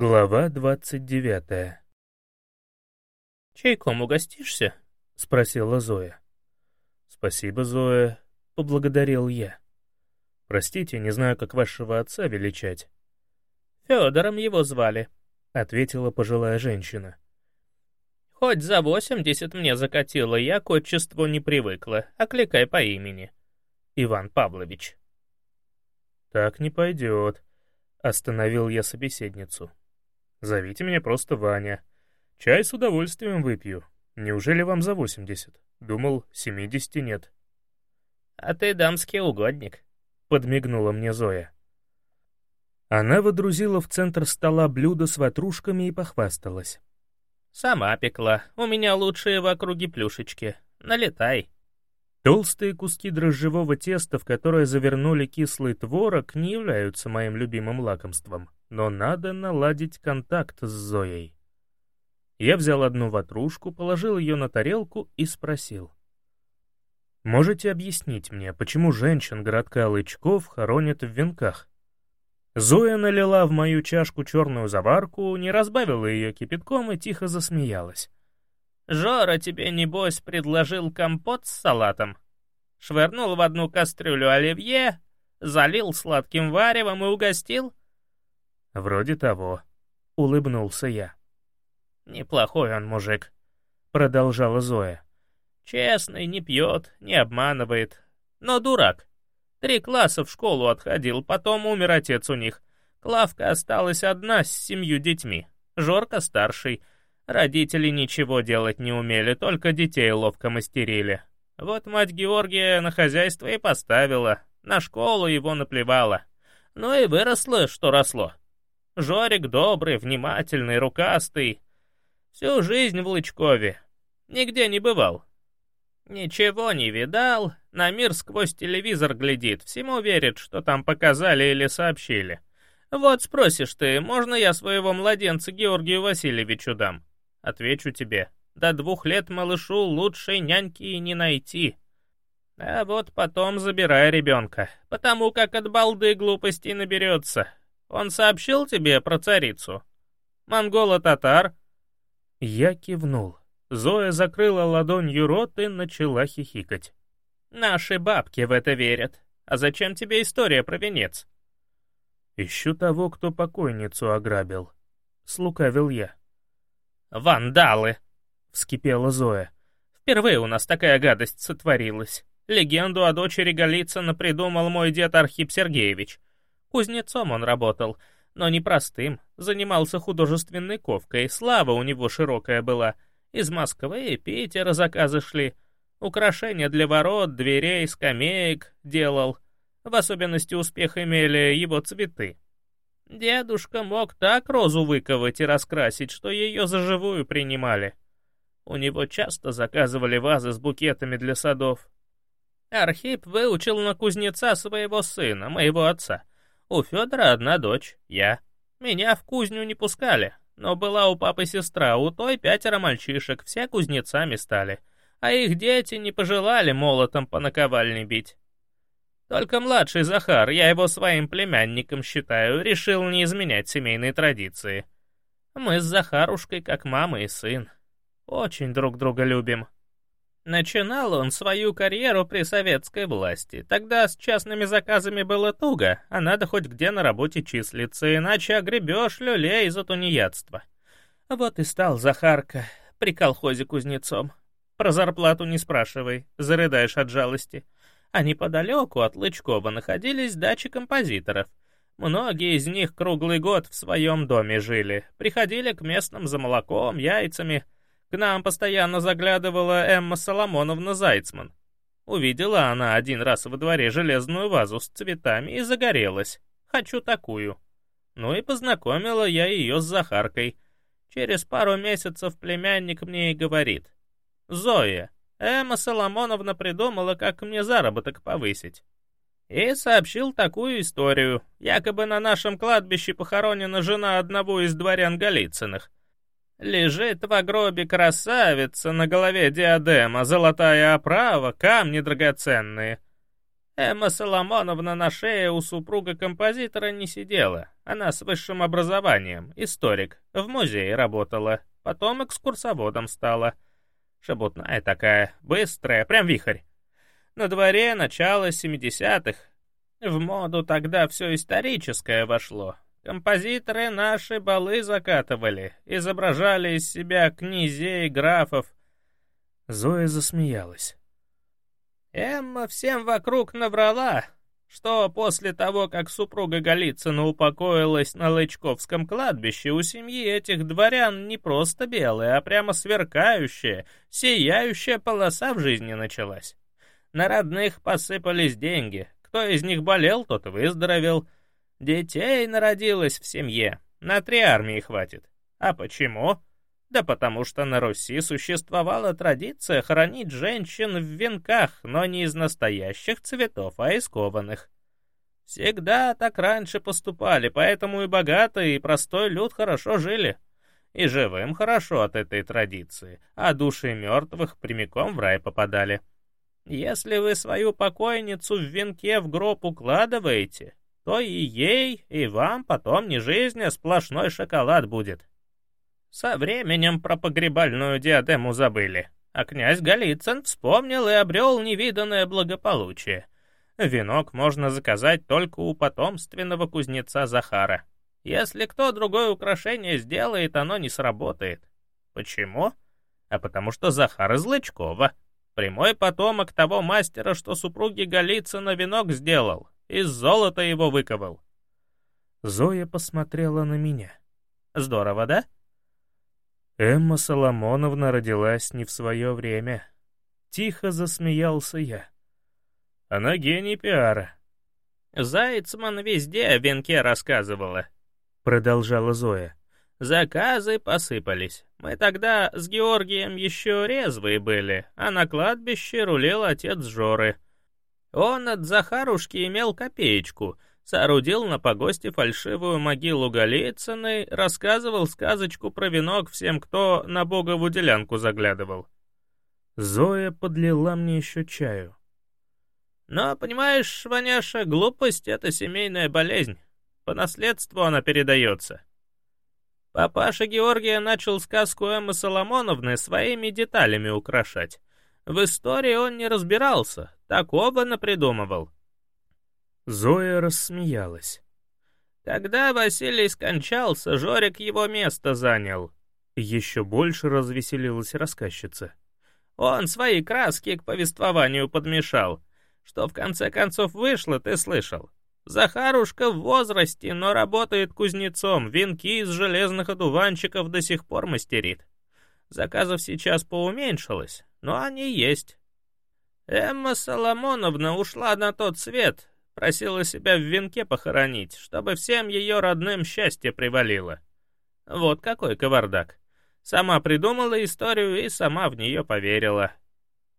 Глава двадцать девятая «Чайком угостишься?» — спросила Зоя. «Спасибо, Зоя», — поблагодарил я. «Простите, не знаю, как вашего отца величать». «Федором его звали», — ответила пожилая женщина. «Хоть за восемьдесят мне закатило, я к отчеству не привыкла, окликай по имени. Иван Павлович». «Так не пойдет», — остановил я собеседницу. Зовите меня просто Ваня. Чай с удовольствием выпью. Неужели вам за восемьдесят? Думал, семидесяти нет. А ты дамский угодник, подмигнула мне Зоя. Она водрузила в центр стола блюдо с ватрушками и похвасталась. «Сама пекла. У меня лучшие в округе плюшечки. Налетай». Толстые куски дрожжевого теста, в которое завернули кислый творог, не являются моим любимым лакомством но надо наладить контакт с Зоей. Я взял одну ватрушку, положил ее на тарелку и спросил. «Можете объяснить мне, почему женщин городка Лычков хоронят в венках?» Зоя налила в мою чашку черную заварку, не разбавила ее кипятком и тихо засмеялась. «Жора тебе, небось, предложил компот с салатом? Швырнул в одну кастрюлю оливье, залил сладким варевом и угостил?» «Вроде того», — улыбнулся я. «Неплохой он мужик», — продолжала Зоя. «Честный, не пьет, не обманывает. Но дурак. Три класса в школу отходил, потом умер отец у них. Клавка осталась одна с семью детьми. Жорка старший. Родители ничего делать не умели, только детей ловко мастерили. Вот мать Георгия на хозяйство и поставила, на школу его наплевала. Ну и выросло, что росло. Жорик добрый, внимательный, рукастый. Всю жизнь в Лычкове. Нигде не бывал. Ничего не видал, на мир сквозь телевизор глядит, всему верит, что там показали или сообщили. Вот спросишь ты, можно я своего младенца Георгию Васильевичу дам? Отвечу тебе, до двух лет малышу лучшей няньки и не найти. А вот потом забирай ребенка, потому как от балды глупостей наберется, он сообщил тебе про царицу? Монголо-татар?» Я кивнул. Зоя закрыла ладонью рот и начала хихикать. «Наши бабки в это верят. А зачем тебе история про венец?» «Ищу того, кто покойницу ограбил», — слукавил я. «Вандалы!» — вскипела Зоя. «Впервые у нас такая гадость сотворилась. Легенду о дочери Голицына придумал мой дед Архип Сергеевич. Кузнецом он работал, но не простым, занимался художественной ковкой, слава у него широкая была. Из Москвы и Питера заказы шли. Украшения для ворот, дверей, скамеек делал. В особенности успех имели его цветы. Дедушка мог так розу выковать и раскрасить, что ее за живую принимали. У него часто заказывали вазы с букетами для садов. Архип выучил на кузнеца своего сына, моего отца. У Федора одна дочь, я. Меня в кузню не пускали, но была у папы сестра, у той пятеро мальчишек, все кузнецами стали, а их дети не пожелали молотом по наковальне бить. Только младший Захар, я его своим племянником считаю, решил не изменять семейные традиции. Мы с Захарушкой как мама и сын. Очень друг друга любим. Начинал он свою карьеру при советской власти. Тогда с частными заказами было туго, а надо хоть где на работе числиться, иначе огребешь люлей за тунеядство. Вот и стал Захарка при колхозе кузнецом. Про зарплату не спрашивай, зарыдаешь от жалости. А неподалеку от Лычкова находились дачи композиторов. Многие из них круглый год в своем доме жили, приходили к местным за молоком, яйцами — к нам постоянно заглядывала Эмма Соломоновна Зайцман. Увидела она один раз во дворе железную вазу с цветами и загорелась. Хочу такую. Ну и познакомила я ее с Захаркой. Через пару месяцев племянник мне и говорит. «Зоя, Эмма Соломоновна придумала, как мне заработок повысить». И сообщил такую историю. Якобы на нашем кладбище похоронена жена одного из дворян Голицыных. Лежит в гробе красавица, на голове диадема, золотая оправа, камни драгоценные. Эмма Соломоновна на шее у супруга композитора не сидела, Она с высшим образованием, историк, в музее работала, потом экскурсоводом стала. Шебутная такая, быстрая, прям вихрь. На дворе начало 70-х. В моду тогда все историческое вошло. Композиторы наши балы закатывали, изображали из себя князей, графов. Зоя засмеялась. Эмма всем вокруг наврала, что после того, как супруга Голицына упокоилась на Лычковском кладбище, у семьи этих дворян не просто белая, а прямо сверкающая, сияющая полоса в жизни началась. На родных посыпались деньги, кто из них болел, тот выздоровел. Детей народилось в семье, на три армии хватит. А почему? Да потому что на Руси существовала традиция хоронить женщин в венках, но не из настоящих цветов, а из кованых. Всегда так раньше поступали, поэтому и богатый, и простой люд хорошо жили. И живым хорошо от этой традиции, а души мертвых прямиком в рай попадали. Если вы свою покойницу в венке в гроб укладываете, то и ей, и вам потом не жизнь, а сплошной шоколад будет. Со временем про погребальную диадему забыли, а князь Голицын вспомнил и обрел невиданное благополучие. Венок можно заказать только у потомственного кузнеца Захара. Если кто другое украшение сделает, оно не сработает. Почему? А потому что Захар из Лычкова. Прямой потомок того мастера, что супруги Голицына венок сделал, из золота его выковал. Зоя посмотрела на меня. Здорово, да? Эмма Соломоновна родилась не в свое время. Тихо засмеялся я. Она гений пиара. Зайцман везде о венке рассказывала, продолжала Зоя. Заказы посыпались. Мы тогда с Георгием еще резвые были, а на кладбище рулил отец Жоры. Он от Захарушки имел копеечку — соорудил на погосте фальшивую могилу Голицыной, рассказывал сказочку про венок всем, кто на богову делянку заглядывал. Зоя подлила мне еще чаю. Но, понимаешь, Ваняша, глупость — это семейная болезнь. По наследству она передается. Папаша Георгия начал сказку Эммы Соломоновны своими деталями украшать. В истории он не разбирался, такого напридумывал. Зоя рассмеялась. Когда Василий скончался, Жорик его место занял. Еще больше развеселилась рассказчица. Он свои краски к повествованию подмешал. Что в конце концов вышло, ты слышал. Захарушка в возрасте, но работает кузнецом, венки из железных одуванчиков до сих пор мастерит. Заказов сейчас поуменьшилось, но они есть. Эмма Соломоновна ушла на тот свет, Просила себя в венке похоронить, чтобы всем ее родным счастье привалило. Вот какой кавардак. Сама придумала историю и сама в нее поверила.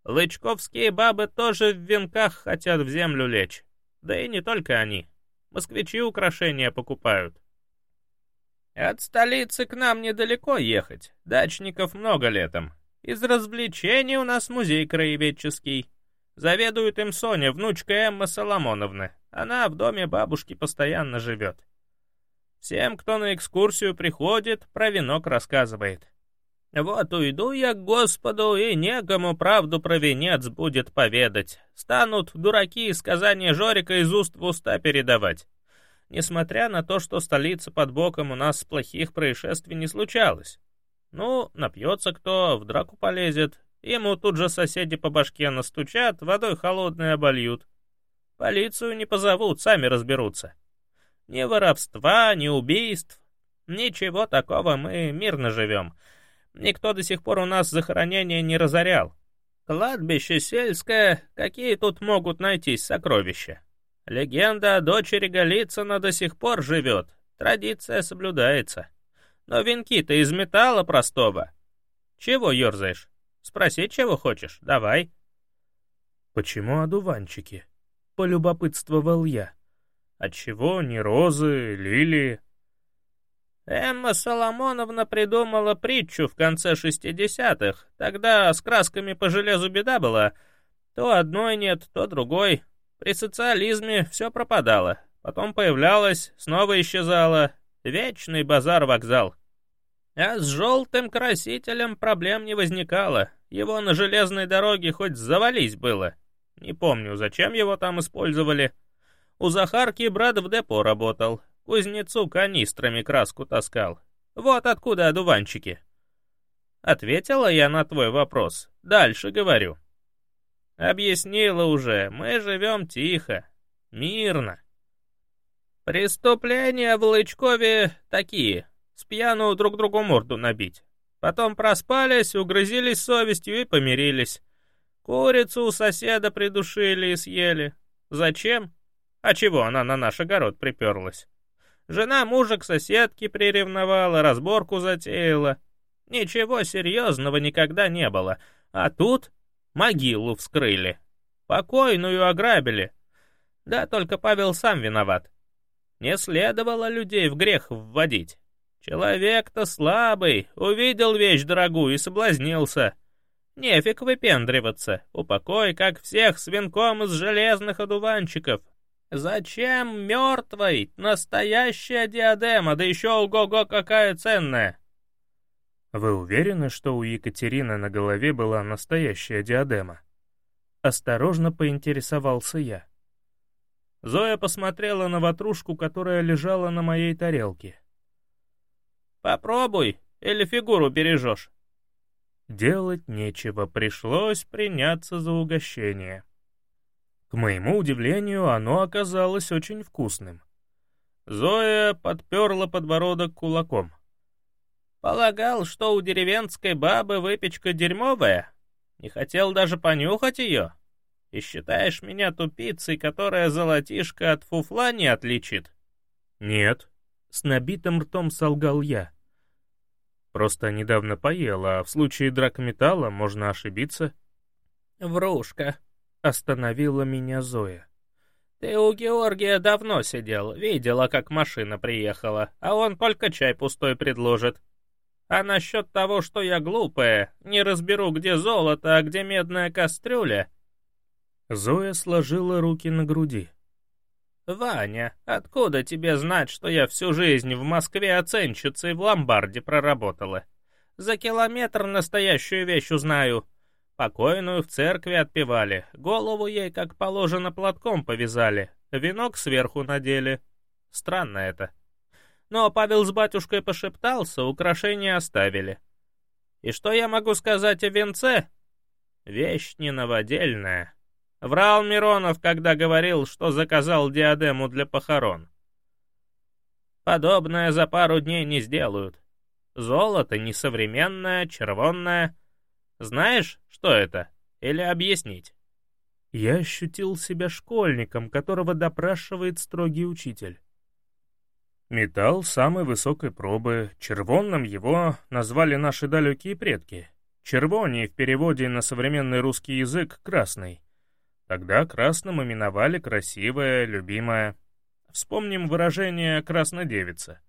Лычковские бабы тоже в венках хотят в землю лечь. Да и не только они. Москвичи украшения покупают. От столицы к нам недалеко ехать. Дачников много летом. Из развлечений у нас музей краеведческий. Заведует им Соня, внучка Эммы Соломоновны. Она в доме бабушки постоянно живет. Всем, кто на экскурсию приходит, про венок рассказывает. Вот уйду я к Господу, и некому правду про венец будет поведать. Станут дураки сказания Жорика из уст в уста передавать. Несмотря на то, что столица под боком у нас плохих происшествий не случалось. Ну, напьется кто, в драку полезет, Ему тут же соседи по башке настучат, водой холодной обольют. Полицию не позовут, сами разберутся. Ни воровства, ни убийств. Ничего такого, мы мирно живем. Никто до сих пор у нас захоронения не разорял. Кладбище сельское, какие тут могут найтись сокровища? Легенда о дочери Голицына до сих пор живет, традиция соблюдается. Но венки-то из металла простого. Чего ерзаешь? Спросить, чего хочешь? Давай». «Почему одуванчики?» — полюбопытствовал я. «Отчего не розы, лилии?» Эмма Соломоновна придумала притчу в конце шестидесятых. Тогда с красками по железу беда была. То одной нет, то другой. При социализме все пропадало. потом появлялась, снова исчезала. Вечный базар-вокзал. А с желтым красителем проблем не возникало. Его на железной дороге хоть завались было. Не помню, зачем его там использовали. У Захарки брат в депо работал. Кузнецу канистрами краску таскал. Вот откуда одуванчики. Ответила я на твой вопрос. Дальше говорю. Объяснила уже, мы живем тихо, мирно. Преступления в Лычкове такие. С пьяну друг другу морду набить. Потом проспались, угрызились совестью и помирились. Курицу у соседа придушили и съели. Зачем? А чего она на наш огород приперлась? Жена мужа к соседке приревновала, разборку затеяла. Ничего серьезного никогда не было. А тут могилу вскрыли. Покойную ограбили. Да только Павел сам виноват. Не следовало людей в грех вводить. Человек-то слабый, увидел вещь дорогую и соблазнился. Нефиг выпендриваться, упокой, как всех, свинком из железных одуванчиков, «Зачем мертвой настоящая диадема, да еще ого-го какая ценная?» «Вы уверены, что у Екатерины на голове была настоящая диадема?» Осторожно поинтересовался я. Зоя посмотрела на ватрушку, которая лежала на моей тарелке. «Попробуй, или фигуру бережешь?» Делать нечего, пришлось приняться за угощение. К моему удивлению, оно оказалось очень вкусным. Зоя подперла подбородок кулаком. «Полагал, что у деревенской бабы выпечка дерьмовая? Не хотел даже понюхать ее? И считаешь меня тупицей, которая золотишко от фуфла не отличит?» «Нет», — с набитым ртом солгал я. «Просто недавно поел, а в случае драгметалла можно ошибиться». «Врушка», — остановила меня Зоя. «Ты у Георгия давно сидел, видела, как машина приехала, а он только чай пустой предложит. А насчет того, что я глупая, не разберу, где золото, а где медная кастрюля...» Зоя сложила руки на груди. «Ваня, откуда тебе знать, что я всю жизнь в Москве оценщицей в ломбарде проработала? За километр настоящую вещь узнаю. Покойную в церкви отпевали, голову ей, как положено, платком повязали, венок сверху надели. Странно это. Но Павел с батюшкой пошептался, украшения оставили. И что я могу сказать о венце? Вещь не новодельная. Врал Миронов, когда говорил, что заказал диадему для похорон. Подобное за пару дней не сделают. Золото несовременное, червонное — знаешь, что это? Или объяснить?» Я ощутил себя школьником, которого допрашивает строгий учитель. Металл самой высокой пробы, червонным его назвали наши далекие предки. Червоний в переводе на современный русский язык «красный». Тогда красным именовали красивое, любимое. Вспомним выражение «краснодевица».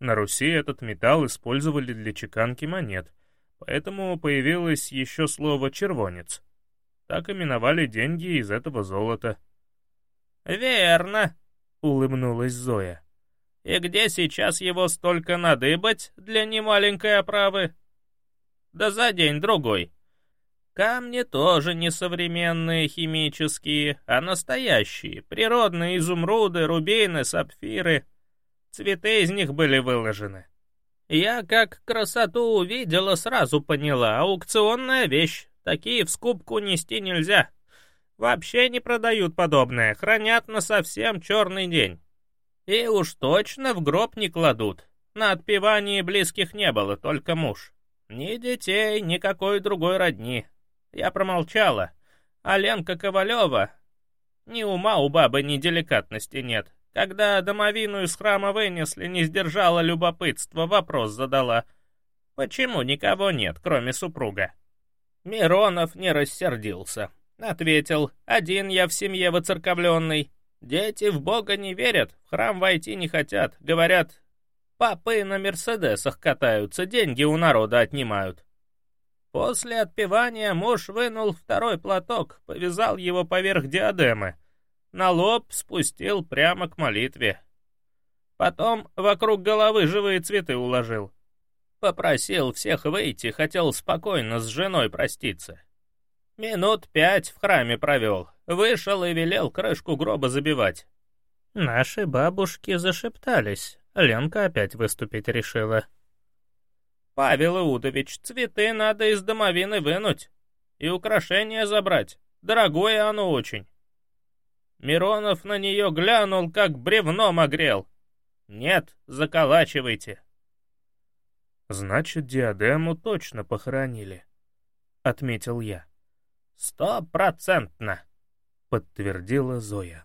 На Руси этот металл использовали для чеканки монет — Поэтому появилось еще слово «червонец». Так именовали деньги из этого золота. «Верно», — улыбнулась Зоя. «И где сейчас его столько надыбать для немаленькой оправы?» «Да за день-другой. Камни тоже не современные химические, а настоящие, природные изумруды, рубины, сапфиры. Цветы из них были выложены. Я как красоту увидела, сразу поняла, аукционная вещь, такие в скупку нести нельзя. Вообще не продают подобное, хранят на совсем черный день. И уж точно в гроб не кладут. На отпевании близких не было, только муж. Ни детей, никакой другой родни. Я промолчала. А Ленка Ковалева... Ни ума у бабы, ни деликатности нет. Когда домовину из храма вынесли, не сдержала любопытства, вопрос задала. Почему никого нет, кроме супруга? Миронов не рассердился. Ответил, один я в семье воцерковленный. Дети в Бога не верят, в храм войти не хотят. Говорят, папы на Мерседесах катаются, деньги у народа отнимают. После отпевания муж вынул второй платок, повязал его поверх диадемы. на лоб спустил прямо к молитве. Потом вокруг головы живые цветы уложил. Попросил всех выйти, хотел спокойно с женой проститься. Минут пять в храме провел, вышел и велел крышку гроба забивать. Наши бабушки зашептались, Ленка опять выступить решила. «Павел Иудович, цветы надо из домовины вынуть и украшения забрать. Дорогое оно очень». Миронов на нее глянул, как бревном огрел. «Нет, заколачивайте». «Значит, диадему точно похоронили», — отметил я. «Стопроцентно», — подтвердила Зоя.